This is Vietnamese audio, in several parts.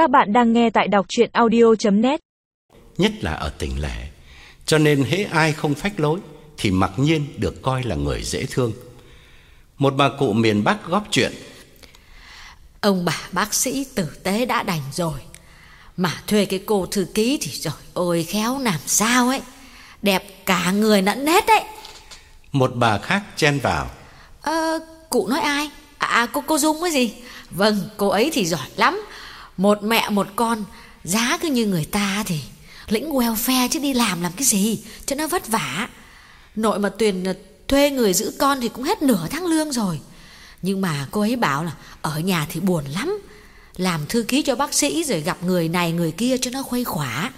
Các bạn đang nghe tại đọc chuyện audio.net Nhất là ở tỉnh lẻ Cho nên hễ ai không phách lối Thì mặc nhiên được coi là người dễ thương. Một bà cụ miền Bắc góp chuyện. Ông bà bác sĩ tử tế đã đành rồi. Mà thuê cái cô thư ký thì rồi ôi khéo làm sao ấy. Đẹp cả người lẫn nét đấy Một bà khác chen vào. Ờ, cụ nói ai? À, à cô cô Dung cái gì? Vâng, cô ấy thì giỏi lắm. Một mẹ một con, giá cứ như người ta thì lĩnh welfare chứ đi làm làm cái gì cho nó vất vả. Nội mà Tuyền ờ, thuê người giữ con thì cũng hết nửa tháng lương rồi. Nhưng mà cô ấy bảo là ở nhà thì buồn lắm. Làm thư ký cho bác sĩ rồi gặp người này người kia cho nó khuây khỏa.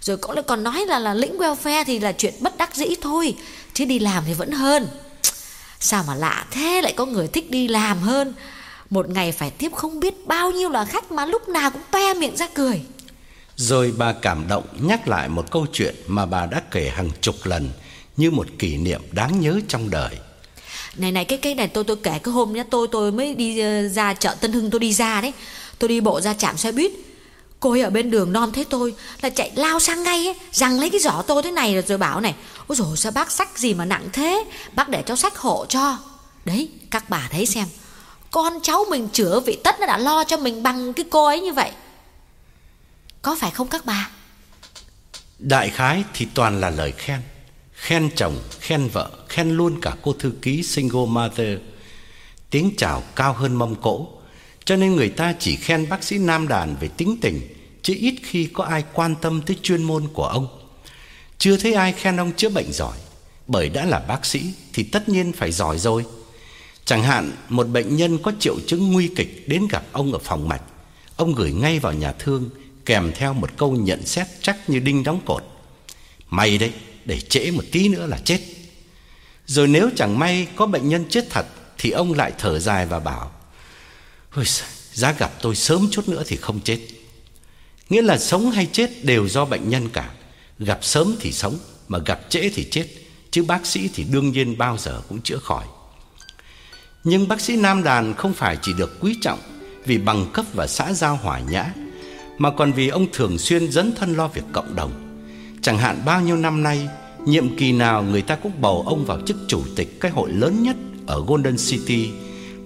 Rồi cũng lại còn nói là là lĩnh welfare thì là chuyện bất đắc dĩ thôi, chứ đi làm thì vẫn hơn. Sao mà lạ thế lại có người thích đi làm hơn một ngày phải tiếp không biết bao nhiêu là khách Mà lúc nào cũng toe miệng ra cười. Rồi bà cảm động nhắc lại một câu chuyện Mà bà đã kể hàng chục lần Như một kỷ niệm đáng nhớ trong đời. Này này cái cái này tôi tôi kể cái hôm nhá Tôi tôi mới đi ờ, ra chợ Tân Hưng tôi đi ra đấy. Tôi đi bộ ra trạm xe buýt. Cô ấy ở bên đường non thấy tôi Là chạy lao sang ngay ấy Rằng lấy cái giỏ tôi thế này rồi, rồi bảo này Ôi dồi sao bác sách gì mà nặng thế? Bác để cháu sách hộ cho. Đấy các bà thấy xem con cháu mình chữa vị tất nó đã lo cho mình bằng cái cô ấy như vậy. Có phải không các bà? Đại khái thì toàn là lời khen. Khen chồng, khen vợ Khen luôn cả cô thư ký single mother. Tiếng chào cao hơn mâm cỗ Cho nên người ta chỉ khen bác sĩ Nam Đàn về tính tình Chứ ít khi có ai quan tâm tới chuyên môn của ông. Chưa thấy ai khen ông chữa bệnh giỏi. Bởi đã là bác sĩ thì tất nhiên phải giỏi rồi. Chẳng hạn một bệnh nhân có triệu chứng nguy kịch đến gặp ông ở phòng mạch. Ông gửi ngay vào nhà thương kèm theo một câu nhận xét chắc như đinh đóng cột. May đấy, để trễ một tí nữa là chết. Rồi nếu chẳng may có bệnh nhân chết thật Thì ông lại thở dài và bảo Ôi giá gặp tôi sớm chút nữa thì không chết. Nghĩa là sống hay chết đều do bệnh nhân cả. Gặp sớm thì sống Mà gặp trễ thì chết. Chứ bác sĩ thì đương nhiên bao giờ cũng chữa khỏi. Nhưng bác sĩ Nam Đàn không phải chỉ được quý trọng Vì bằng cấp và xã giao hòa nhã, Mà còn vì ông thường xuyên dấn thân lo việc cộng đồng. Chẳng hạn bao nhiêu năm nay, Nhiệm kỳ nào người ta cũng bầu ông vào chức chủ tịch Cái hội lớn nhất ở Golden City,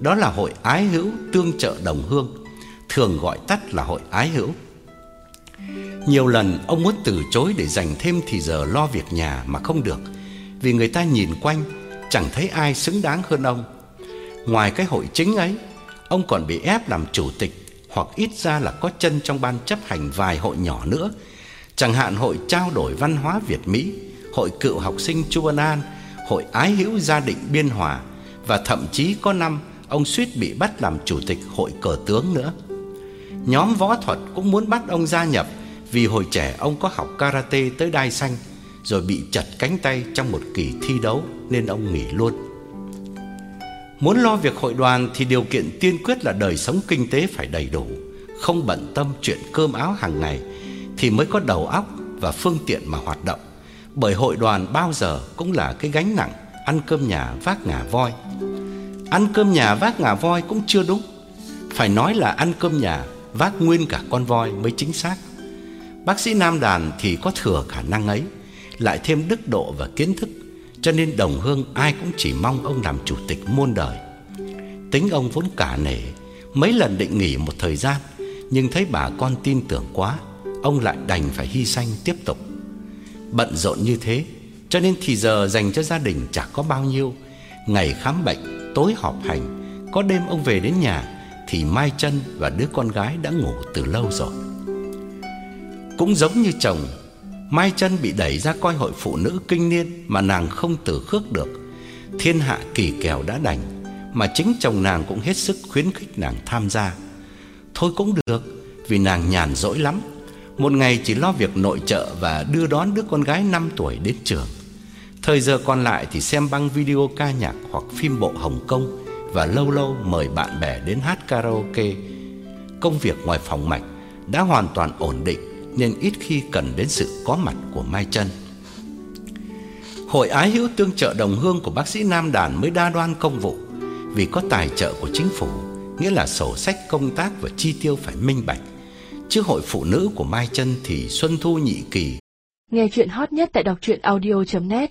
Đó là hội ái hữu tương trợ đồng hương, Thường gọi tắt là hội ái hữu. Nhiều lần ông muốn từ chối để dành thêm thì giờ lo việc nhà mà không được, Vì người ta nhìn quanh, chẳng thấy ai xứng đáng hơn ông. Ngoài cái hội chính ấy, Ông còn bị ép làm chủ tịch Hoặc ít ra là có chân trong ban chấp hành vài hội nhỏ nữa. Chẳng hạn hội trao đổi văn hóa Việt Mỹ, Hội cựu học sinh Chu Văn An Hội ái hữu gia định Biên Hòa Và thậm chí có năm Ông suýt bị bắt làm chủ tịch hội cờ tướng nữa. Nhóm võ thuật cũng muốn bắt ông gia nhập vì hồi trẻ ông có học karate tới đai xanh, Rồi bị chật cánh tay trong một kỳ thi đấu Nên ông nghỉ luôn. Muốn lo việc hội đoàn thì điều kiện tiên quyết là đời sống kinh tế phải đầy đủ Không bận tâm chuyện cơm áo hàng ngày Thì mới có đầu óc và phương tiện mà hoạt động. Bởi hội đoàn bao giờ cũng là cái gánh nặng Ăn cơm nhà vác ngà voi. Ăn cơm nhà vác ngà voi cũng chưa đúng. Phải nói là ăn cơm nhà vác nguyên cả con voi mới chính xác. Bác sĩ Nam Đàn thì có thừa khả năng ấy, lại thêm đức độ và kiến thức, cho nên đồng hương ai cũng chỉ mong ông làm chủ tịch muôn đời. Tính ông vốn cả nể, mấy lần định nghỉ một thời gian, nhưng thấy bà con tin tưởng quá, ông lại đành phải hy sinh tiếp tục. Bận rộn như thế, cho nên thì giờ dành cho gia đình chẳng có bao nhiêu. Ngày khám bệnh, tối họp hành, có đêm ông về đến nhà thì Mai Chân và đứa con gái đã ngủ từ lâu rồi. Cũng giống như chồng Mai chân bị đẩy ra coi hội phụ nữ kinh niên Mà nàng không từ khước được. Thiên hạ kỳ kèo đã đành, Mà chính chồng nàng cũng hết sức khuyến khích nàng tham gia. Thôi cũng được, Vì nàng nhàn rỗi lắm. Một ngày chỉ lo việc nội trợ Và đưa đón đứa con gái 5 tuổi đến trường. Thời giờ còn lại thì xem băng video ca nhạc Hoặc phim bộ Hồng Kông Và lâu lâu mời bạn bè đến hát karaoke. Công việc ngoài phòng mạch Đã hoàn toàn ổn định nên ít khi cần đến sự có mặt của Mai Chân. Hội ái hữu tương trợ đồng hương của bác sĩ Nam Đàn mới đa đoan công vụ vì có tài trợ của chính phủ, nghĩa là sổ sách công tác và chi tiêu phải minh bạch. Chứ hội phụ nữ của Mai Chân thì Xuân Thu nhị kỳ Nghe chuyện hot nhất tại đọc truyện audio.net